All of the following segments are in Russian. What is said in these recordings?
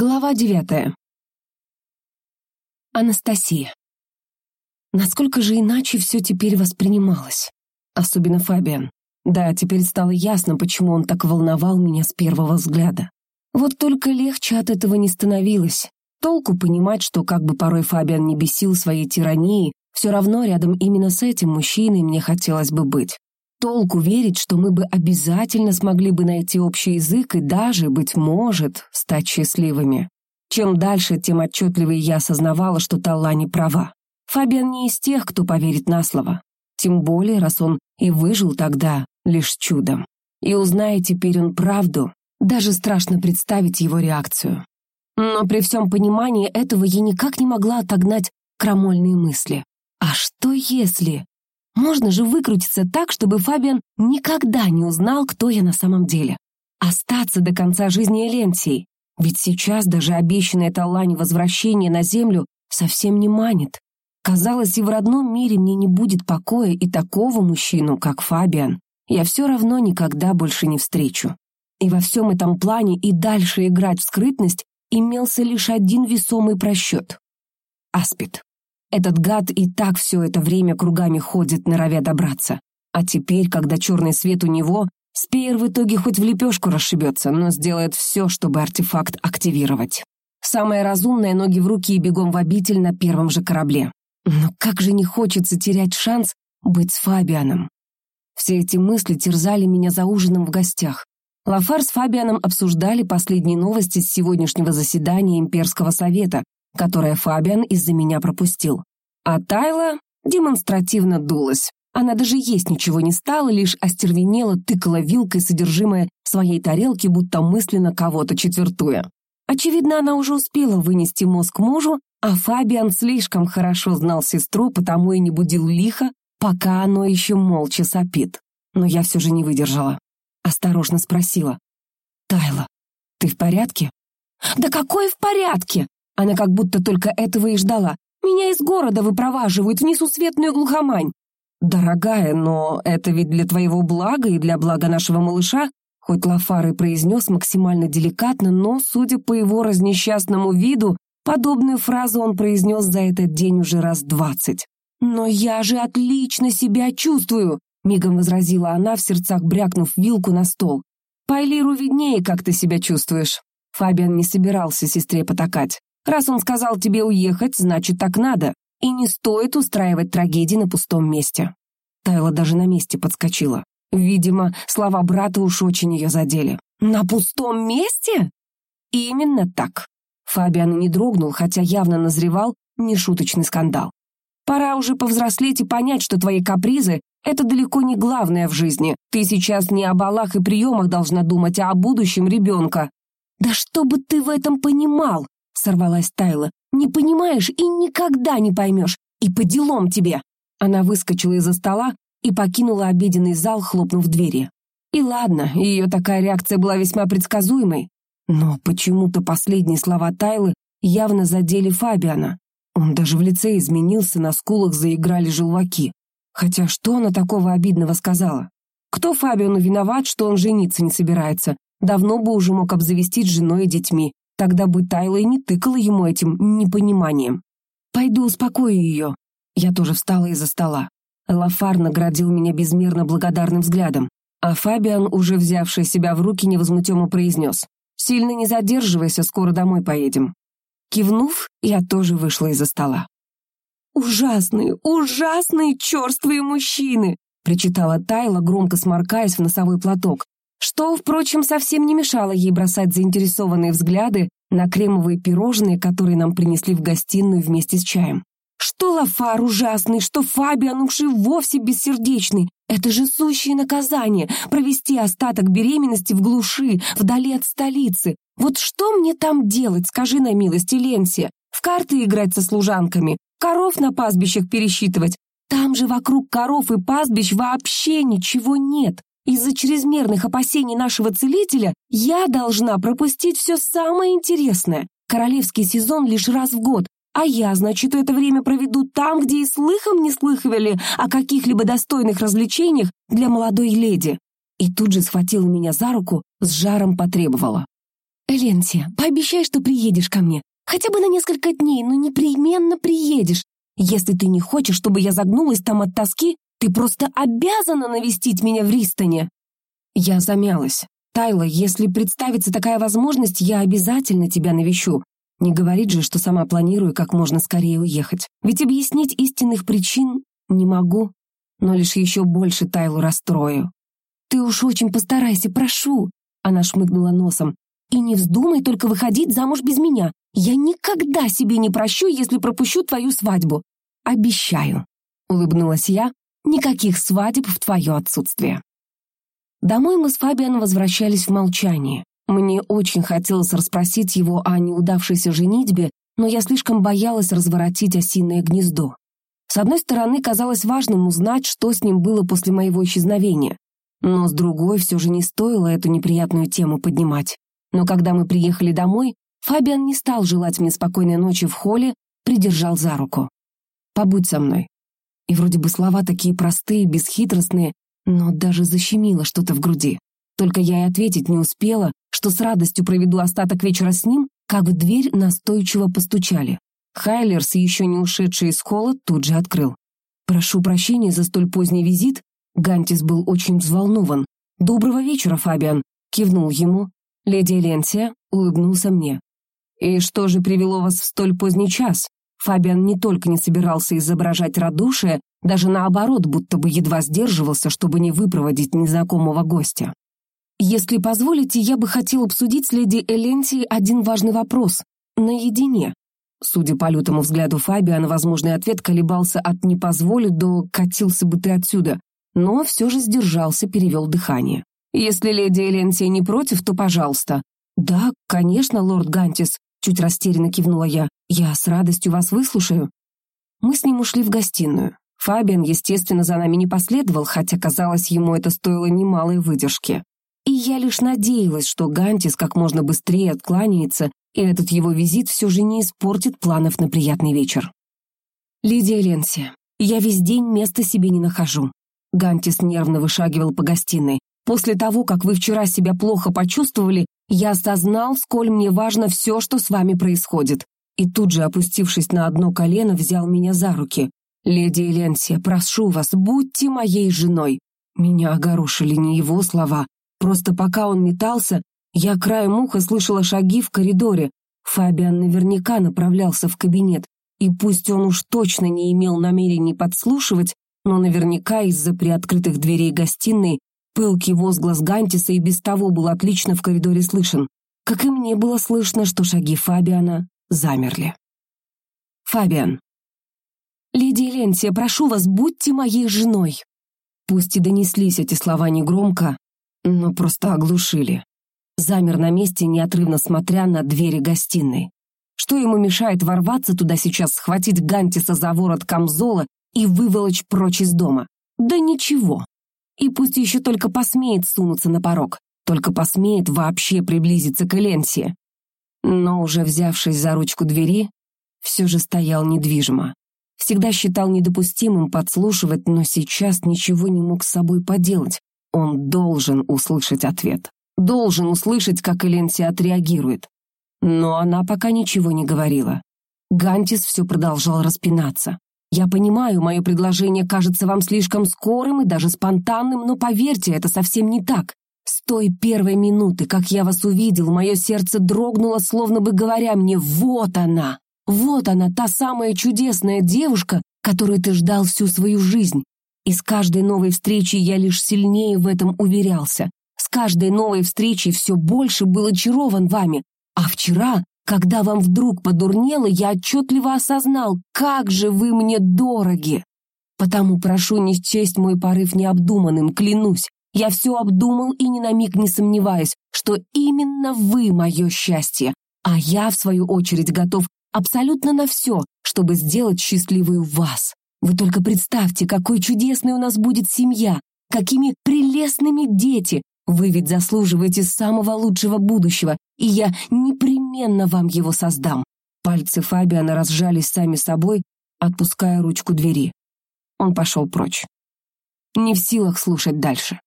Глава девятая. Анастасия. Насколько же иначе все теперь воспринималось? Особенно Фабиан. Да, теперь стало ясно, почему он так волновал меня с первого взгляда. Вот только легче от этого не становилось. Толку понимать, что как бы порой Фабиан не бесил своей тиранией, все равно рядом именно с этим мужчиной мне хотелось бы быть. Толку верить, что мы бы обязательно смогли бы найти общий язык и даже, быть может, стать счастливыми. Чем дальше, тем отчетливее я осознавала, что Талла не права. Фабиан не из тех, кто поверит на слово. Тем более, раз он и выжил тогда лишь чудом. И узная теперь он правду, даже страшно представить его реакцию. Но при всем понимании этого я никак не могла отогнать крамольные мысли. А что если... Можно же выкрутиться так, чтобы Фабиан никогда не узнал, кто я на самом деле. Остаться до конца жизни Эленсией. Ведь сейчас даже обещанное Талане возвращение на землю совсем не манит. Казалось, и в родном мире мне не будет покоя и такого мужчину, как Фабиан. Я все равно никогда больше не встречу. И во всем этом плане и дальше играть в скрытность имелся лишь один весомый просчет. Аспид. Этот гад и так все это время кругами ходит, норовя добраться. А теперь, когда черный свет у него, Спеер в итоге хоть в лепешку расшибется, но сделает все, чтобы артефакт активировать. Самое разумное — ноги в руки и бегом в обитель на первом же корабле. Но как же не хочется терять шанс быть с Фабианом. Все эти мысли терзали меня за ужином в гостях. Лафар с Фабианом обсуждали последние новости с сегодняшнего заседания Имперского совета, которое Фабиан из-за меня пропустил. А Тайла демонстративно дулась. Она даже есть ничего не стала, лишь остервенела, тыкала вилкой содержимое своей тарелки, будто мысленно кого-то четвертуя. Очевидно, она уже успела вынести мозг мужу, а Фабиан слишком хорошо знал сестру, потому и не будил лихо, пока оно еще молча сопит. Но я все же не выдержала. Осторожно спросила. «Тайла, ты в порядке?» «Да какой в порядке?» Она как будто только этого и ждала. «Меня из города выпроваживают в несусветную глухомань». «Дорогая, но это ведь для твоего блага и для блага нашего малыша», хоть Лафар и произнес максимально деликатно, но, судя по его разнесчастному виду, подобную фразу он произнес за этот день уже раз двадцать. «Но я же отлично себя чувствую», — мигом возразила она, в сердцах брякнув вилку на стол. «Пайлиру виднее, как ты себя чувствуешь». Фабиан не собирался сестре потакать. Раз он сказал тебе уехать, значит, так надо. И не стоит устраивать трагедии на пустом месте. Тайла даже на месте подскочила. Видимо, слова брата уж очень ее задели. «На пустом месте?» «Именно так». Фабиан не дрогнул, хотя явно назревал нешуточный скандал. «Пора уже повзрослеть и понять, что твои капризы — это далеко не главное в жизни. Ты сейчас не о балах и приемах должна думать, а о будущем ребенка». «Да что бы ты в этом понимал?» Сорвалась Тайла. «Не понимаешь и никогда не поймешь. И по делам тебе!» Она выскочила из-за стола и покинула обеденный зал, хлопнув двери. И ладно, ее такая реакция была весьма предсказуемой. Но почему-то последние слова Тайлы явно задели Фабиана. Он даже в лице изменился, на скулах заиграли желваки. Хотя что она такого обидного сказала? Кто Фабиану виноват, что он жениться не собирается? Давно бы уже мог обзавестись женой и детьми. Тогда бы Тайла и не тыкала ему этим непониманием. «Пойду успокою ее». Я тоже встала из-за стола. Лафар наградил меня безмерно благодарным взглядом, а Фабиан, уже взявший себя в руки, невозмутимо произнес. «Сильно не задерживайся, скоро домой поедем». Кивнув, я тоже вышла из-за стола. «Ужасные, ужасные черствые мужчины!» причитала Тайла, громко сморкаясь в носовой платок, что, впрочем, совсем не мешало ей бросать заинтересованные взгляды на кремовые пирожные, которые нам принесли в гостиную вместе с чаем. Что Лафар ужасный, что Фабиан уж и вовсе бессердечный. Это же сущее наказание — провести остаток беременности в глуши, вдали от столицы. Вот что мне там делать, скажи на милость, Ленсия? В карты играть со служанками, коров на пастбищах пересчитывать. Там же вокруг коров и пастбищ вообще ничего нет. Из-за чрезмерных опасений нашего целителя я должна пропустить все самое интересное. Королевский сезон лишь раз в год, а я, значит, это время проведу там, где и слыхом не слыхивали о каких-либо достойных развлечениях для молодой леди. И тут же схватила меня за руку, с жаром потребовала. «Эленсия, пообещай, что приедешь ко мне. Хотя бы на несколько дней, но непременно приедешь. Если ты не хочешь, чтобы я загнулась там от тоски, ты просто обязана навестить меня в Ристоне!» Я замялась. «Тайла, если представится такая возможность, я обязательно тебя навещу. Не говорит же, что сама планирую как можно скорее уехать. Ведь объяснить истинных причин не могу, но лишь еще больше Тайлу расстрою. «Ты уж очень постарайся, прошу!» Она шмыгнула носом. «И не вздумай только выходить замуж без меня. Я никогда себе не прощу, если пропущу твою свадьбу. Обещаю!» Улыбнулась я. «Никаких свадеб в твое отсутствие!» Домой мы с Фабиан возвращались в молчании. Мне очень хотелось расспросить его о неудавшейся женитьбе, но я слишком боялась разворотить осиное гнездо. С одной стороны, казалось важным узнать, что с ним было после моего исчезновения, но с другой все же не стоило эту неприятную тему поднимать. Но когда мы приехали домой, Фабиан не стал желать мне спокойной ночи в холле, придержал за руку. «Побудь со мной». И вроде бы слова такие простые, бесхитростные, но даже защемило что-то в груди. Только я и ответить не успела, что с радостью проведу остаток вечера с ним, как в дверь настойчиво постучали. Хайлерс, еще не ушедший из холла, тут же открыл. «Прошу прощения за столь поздний визит». Гантис был очень взволнован. «Доброго вечера, Фабиан», — кивнул ему. Леди Эленсия улыбнулся мне. «И что же привело вас в столь поздний час?» Фабиан не только не собирался изображать радушие, даже наоборот, будто бы едва сдерживался, чтобы не выпроводить незнакомого гостя. Если позволите, я бы хотел обсудить с леди Эленсией один важный вопрос. Наедине. Судя по лютому взгляду Фабиана, возможный ответ колебался от «не позволю» до «катился бы ты отсюда», но все же сдержался, перевел дыхание. «Если леди Эленсия не против, то пожалуйста». «Да, конечно, лорд Гантис», — чуть растерянно кивнула я. «Я с радостью вас выслушаю». Мы с ним ушли в гостиную. Фабиан, естественно, за нами не последовал, хотя, казалось, ему это стоило немалой выдержки. И я лишь надеялась, что Гантис как можно быстрее откланяется, и этот его визит все же не испортит планов на приятный вечер. «Лидия Ленси, я весь день места себе не нахожу». Гантис нервно вышагивал по гостиной. «После того, как вы вчера себя плохо почувствовали, я осознал, сколь мне важно все, что с вами происходит». И тут же, опустившись на одно колено, взял меня за руки. «Леди Эленсия, прошу вас, будьте моей женой». Меня огорошили не его слова, Просто пока он метался, я краем уха слышала шаги в коридоре. Фабиан наверняка направлялся в кабинет, и пусть он уж точно не имел намерений подслушивать, но наверняка из-за приоткрытых дверей гостиной пылкий возглас Гантиса и без того был отлично в коридоре слышен. Как и мне было слышно, что шаги Фабиана замерли. Фабиан. «Лидия Ленсия, прошу вас, будьте моей женой!» Пусть и донеслись эти слова негромко, но просто оглушили. Замер на месте, неотрывно смотря на двери гостиной. Что ему мешает ворваться туда сейчас, схватить Гантиса за ворот камзола и выволочь прочь из дома? Да ничего. И пусть еще только посмеет сунуться на порог, только посмеет вообще приблизиться к Эленсии. Но уже взявшись за ручку двери, все же стоял недвижимо. Всегда считал недопустимым подслушивать, но сейчас ничего не мог с собой поделать. Он должен услышать ответ. Должен услышать, как Эленси отреагирует. Но она пока ничего не говорила. Гантис все продолжал распинаться. «Я понимаю, мое предложение кажется вам слишком скорым и даже спонтанным, но поверьте, это совсем не так. С той первой минуты, как я вас увидел, мое сердце дрогнуло, словно бы говоря мне «Вот она! Вот она, та самая чудесная девушка, которую ты ждал всю свою жизнь. И с каждой новой встречей я лишь сильнее в этом уверялся. С каждой новой встречей все больше был очарован вами. А вчера, когда вам вдруг подурнело, я отчетливо осознал, как же вы мне дороги. Потому прошу не счесть мой порыв необдуманным, клянусь. Я все обдумал и ни на миг не сомневаюсь, что именно вы мое счастье, а я, в свою очередь, готов абсолютно на все, чтобы сделать счастливую вас. Вы только представьте, какой чудесной у нас будет семья, какими прелестными дети. Вы ведь заслуживаете самого лучшего будущего, и я непременно вам его создам. Пальцы Фабиана разжались сами собой, отпуская ручку двери. Он пошел прочь. Не в силах слушать дальше.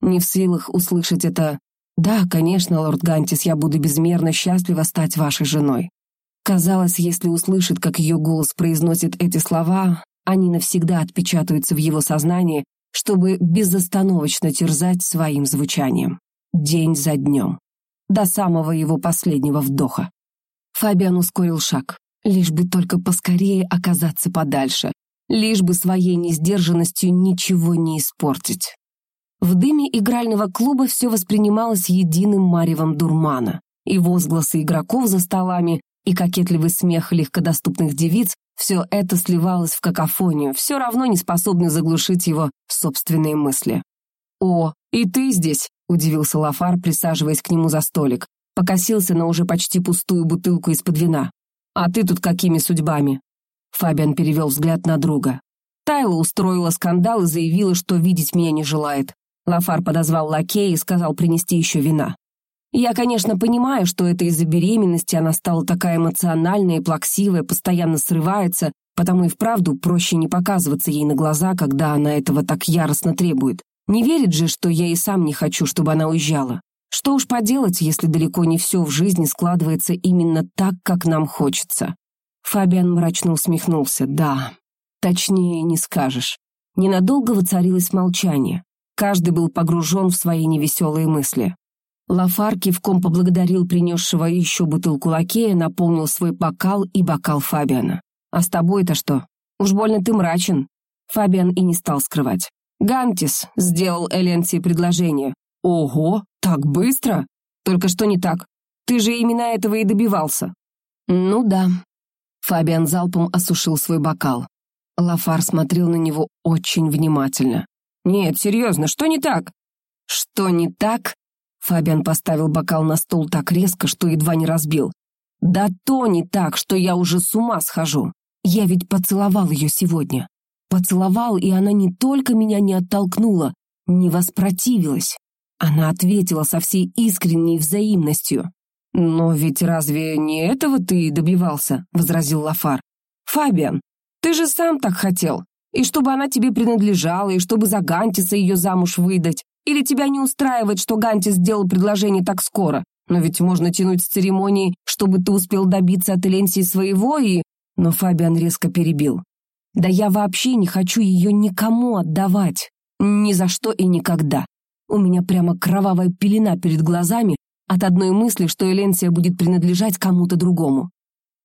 Не в силах услышать это «Да, конечно, лорд Гантис, я буду безмерно счастлива стать вашей женой». Казалось, если услышит, как ее голос произносит эти слова, они навсегда отпечатаются в его сознании, чтобы безостановочно терзать своим звучанием. День за днем. До самого его последнего вдоха. Фабиан ускорил шаг. Лишь бы только поскорее оказаться подальше. Лишь бы своей несдержанностью ничего не испортить. В дыме игрального клуба все воспринималось единым маревом дурмана. И возгласы игроков за столами, и кокетливый смех легкодоступных девиц все это сливалось в какофонию, все равно не способный заглушить его собственные мысли. «О, и ты здесь!» — удивился Лафар, присаживаясь к нему за столик. Покосился на уже почти пустую бутылку из-под вина. «А ты тут какими судьбами?» Фабиан перевел взгляд на друга. Тайла устроила скандал и заявила, что видеть меня не желает. Лафар подозвал лакея и сказал принести еще вина. Я, конечно, понимаю, что это из-за беременности она стала такая эмоциональная и плаксивая, постоянно срывается, потому и вправду проще не показываться ей на глаза, когда она этого так яростно требует. Не верит же, что я и сам не хочу, чтобы она уезжала. Что уж поделать, если далеко не все в жизни складывается именно так, как нам хочется. Фабиан мрачно усмехнулся. Да, точнее не скажешь. Ненадолго воцарилось молчание. Каждый был погружен в свои невеселые мысли. Лафар кивком поблагодарил принесшего еще бутылку лакея, наполнил свой бокал и бокал Фабиана. «А с тобой-то что? Уж больно ты мрачен». Фабиан и не стал скрывать. «Гантис сделал Эленси предложение». «Ого, так быстро? Только что не так? Ты же именно этого и добивался». «Ну да». Фабиан залпом осушил свой бокал. Лафар смотрел на него очень внимательно. «Нет, серьезно, что не так?» «Что не так?» Фабиан поставил бокал на стол так резко, что едва не разбил. «Да то не так, что я уже с ума схожу. Я ведь поцеловал ее сегодня. Поцеловал, и она не только меня не оттолкнула, не воспротивилась. Она ответила со всей искренней взаимностью. «Но ведь разве не этого ты добивался?» — возразил Лафар. «Фабиан, ты же сам так хотел. И чтобы она тебе принадлежала, и чтобы за Гантиса ее замуж выдать. Или тебя не устраивает, что Гантис сделал предложение так скоро? Но ведь можно тянуть с церемонии, чтобы ты успел добиться от Эленсии своего и...» Но Фабиан резко перебил. «Да я вообще не хочу ее никому отдавать. Ни за что и никогда. У меня прямо кровавая пелена перед глазами от одной мысли, что Эленсия будет принадлежать кому-то другому.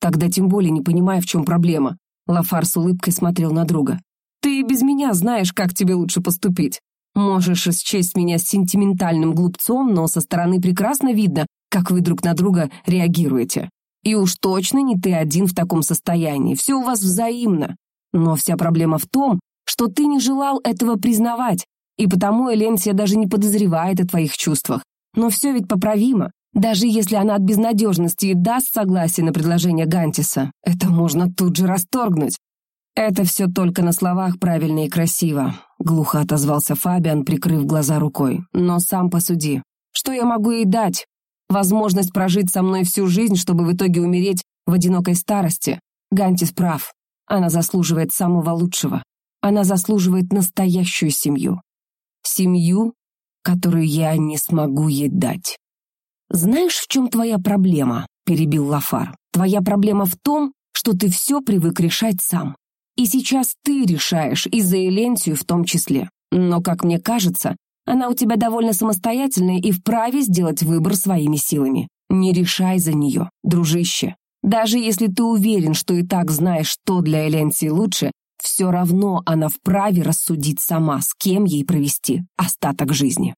Тогда тем более не понимаю, в чем проблема». Лафар с улыбкой смотрел на друга. Ты и без меня знаешь, как тебе лучше поступить. Можешь исчесть меня сентиментальным глупцом, но со стороны прекрасно видно, как вы друг на друга реагируете. И уж точно не ты один в таком состоянии, все у вас взаимно. Но вся проблема в том, что ты не желал этого признавать, и потому Эленсия даже не подозревает о твоих чувствах. Но все ведь поправимо. Даже если она от безнадежности и даст согласие на предложение Гантиса, это можно тут же расторгнуть. «Это все только на словах правильно и красиво», — глухо отозвался Фабиан, прикрыв глаза рукой. «Но сам посуди. Что я могу ей дать? Возможность прожить со мной всю жизнь, чтобы в итоге умереть в одинокой старости? Гантис прав. Она заслуживает самого лучшего. Она заслуживает настоящую семью. Семью, которую я не смогу ей дать». «Знаешь, в чем твоя проблема?» — перебил Лафар. «Твоя проблема в том, что ты все привык решать сам. И сейчас ты решаешь, и за Элентию в том числе. Но, как мне кажется, она у тебя довольно самостоятельная и вправе сделать выбор своими силами. Не решай за нее, дружище. Даже если ты уверен, что и так знаешь, что для Элентии лучше, все равно она вправе рассудить сама, с кем ей провести остаток жизни.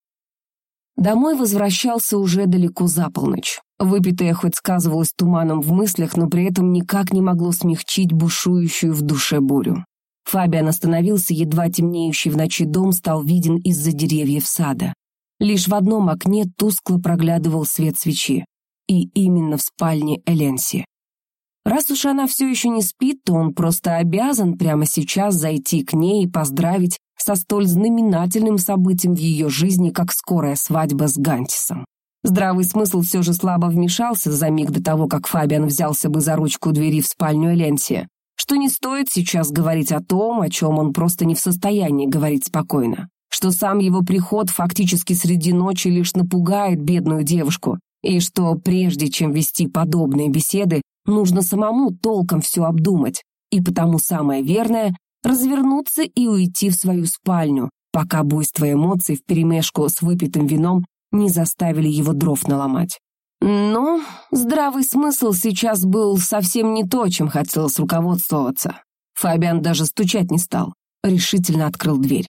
Домой возвращался уже далеко за полночь. Выпитое хоть сказывалось туманом в мыслях, но при этом никак не могло смягчить бушующую в душе бурю. Фабиан остановился, едва темнеющий в ночи дом стал виден из-за деревьев сада. Лишь в одном окне тускло проглядывал свет свечи. И именно в спальне Эленси. Раз уж она все еще не спит, то он просто обязан прямо сейчас зайти к ней и поздравить со столь знаменательным событием в ее жизни, как скорая свадьба с Гантисом. Здравый смысл все же слабо вмешался за миг до того, как Фабиан взялся бы за ручку двери в спальню Эленсия, что не стоит сейчас говорить о том, о чем он просто не в состоянии говорить спокойно, что сам его приход фактически среди ночи лишь напугает бедную девушку, и что прежде чем вести подобные беседы, нужно самому толком все обдумать, и потому самое верное — развернуться и уйти в свою спальню, пока буйство эмоций вперемешку с выпитым вином не заставили его дров наломать. Но здравый смысл сейчас был совсем не то, чем хотелось руководствоваться. Фабиан даже стучать не стал, решительно открыл дверь.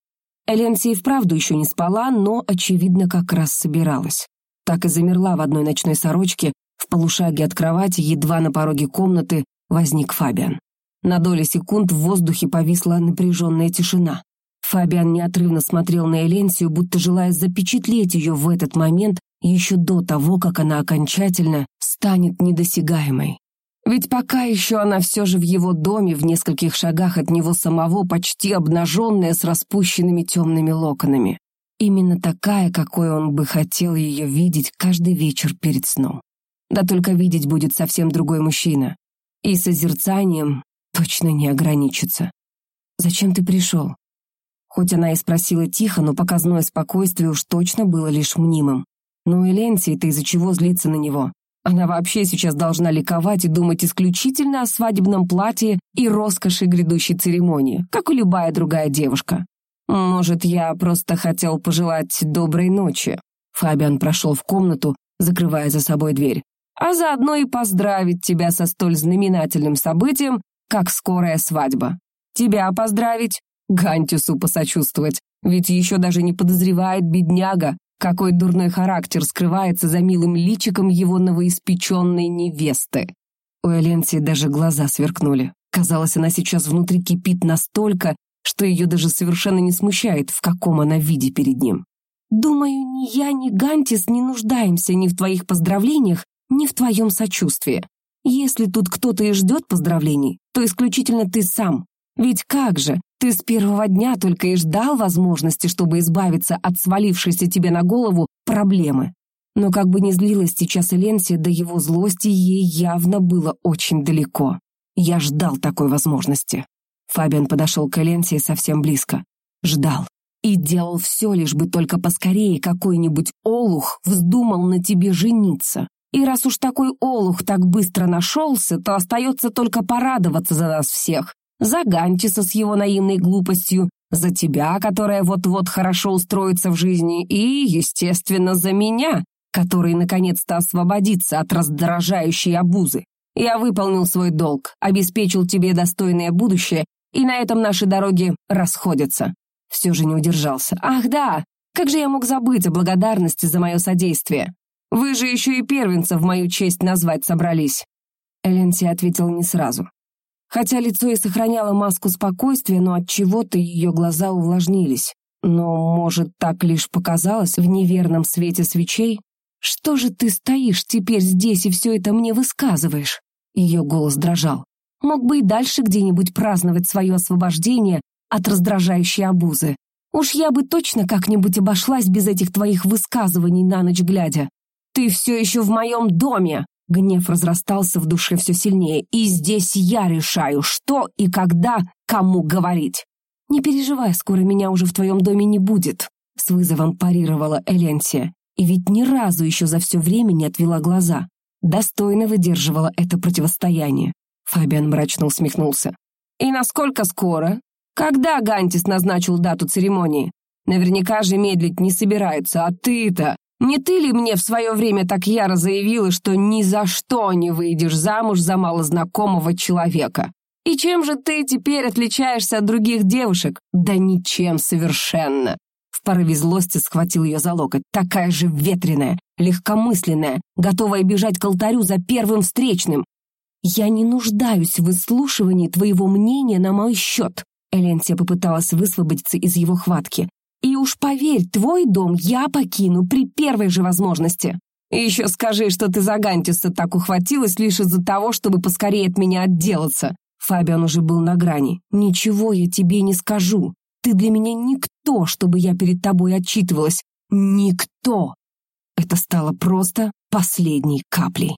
Эленси и вправду еще не спала, но, очевидно, как раз собиралась. Так и замерла в одной ночной сорочке, в полушаге от кровати, едва на пороге комнаты возник Фабиан. На доли секунд в воздухе повисла напряженная тишина. Фабиан неотрывно смотрел на Эленсию, будто желая запечатлеть ее в этот момент еще до того, как она окончательно станет недосягаемой. Ведь пока еще она все же в его доме, в нескольких шагах от него самого, почти обнаженная, с распущенными темными локонами. Именно такая, какой он бы хотел ее видеть каждый вечер перед сном. Да только видеть будет совсем другой мужчина. И созерцанием точно не ограничится. «Зачем ты пришел?» Хоть она и спросила тихо, но показное спокойствие уж точно было лишь мнимым. Ну и Ленси-то из-за чего злиться на него? Она вообще сейчас должна ликовать и думать исключительно о свадебном платье и роскоши грядущей церемонии, как и любая другая девушка. Может, я просто хотел пожелать доброй ночи. Фабиан прошел в комнату, закрывая за собой дверь. А заодно и поздравить тебя со столь знаменательным событием, как скорая свадьба. Тебя поздравить, Гантису посочувствовать, ведь еще даже не подозревает бедняга, какой дурной характер скрывается за милым личиком его новоиспеченной невесты. У Эленсии даже глаза сверкнули. Казалось, она сейчас внутри кипит настолько, что ее даже совершенно не смущает, в каком она виде перед ним. «Думаю, ни я, ни Гантис не нуждаемся ни в твоих поздравлениях, ни в твоем сочувствии. Если тут кто-то и ждет поздравлений, то исключительно ты сам. Ведь как же, ты с первого дня только и ждал возможности, чтобы избавиться от свалившейся тебе на голову проблемы. Но как бы ни злилась сейчас Эленсия, до его злости ей явно было очень далеко. Я ждал такой возможности. Фабиан подошел к Эленсии совсем близко. Ждал. И делал все, лишь бы только поскорее какой-нибудь олух вздумал на тебе жениться. И раз уж такой олух так быстро нашелся, то остается только порадоваться за нас всех, за Гантиса с его наивной глупостью, за тебя, которая вот-вот хорошо устроится в жизни, и, естественно, за меня, который наконец-то освободится от раздражающей обузы. Я выполнил свой долг, обеспечил тебе достойное будущее, и на этом наши дороги расходятся. Все же не удержался. Ах да, как же я мог забыть о благодарности за мое содействие? Вы же еще и первенца в мою честь назвать собрались. Эленси ответил не сразу. Хотя лицо и сохраняло маску спокойствия, но от чего-то ее глаза увлажнились. Но, может, так лишь показалось в неверном свете свечей? Что же ты стоишь теперь здесь и все это мне высказываешь? Ее голос дрожал. Мог бы и дальше где-нибудь праздновать свое освобождение от раздражающей обузы. Уж я бы точно как-нибудь обошлась без этих твоих высказываний на ночь глядя. Ты все еще в моем доме, Гнев разрастался в душе все сильнее, и здесь я решаю, что и когда кому говорить. «Не переживай, скоро меня уже в твоем доме не будет», — с вызовом парировала Эленсия. И ведь ни разу еще за все время не отвела глаза. Достойно выдерживала это противостояние. Фабиан мрачно усмехнулся. «И насколько скоро? Когда Гантис назначил дату церемонии? Наверняка же медлить не собирается, а ты-то не ты ли мне в свое время так яро заявила, что ни за что не выйдешь замуж за малознакомого человека? И чем же ты теперь отличаешься от других девушек? Да ничем совершенно. В порыве злости схватил ее за локоть. Такая же ветреная, легкомысленная, готовая бежать к алтарю за первым встречным. «Я не нуждаюсь в выслушивании твоего мнения на мой счет», Эленсия попыталась высвободиться из его хватки. И уж поверь, твой дом я покину при первой же возможности. Еще скажи, что ты за Гантиса так ухватилась лишь из-за того, чтобы поскорее от меня отделаться. Фабиан уже был на грани. Ничего я тебе не скажу. Ты для меня никто, чтобы я перед тобой отчитывалась. Никто. Это стало просто последней каплей.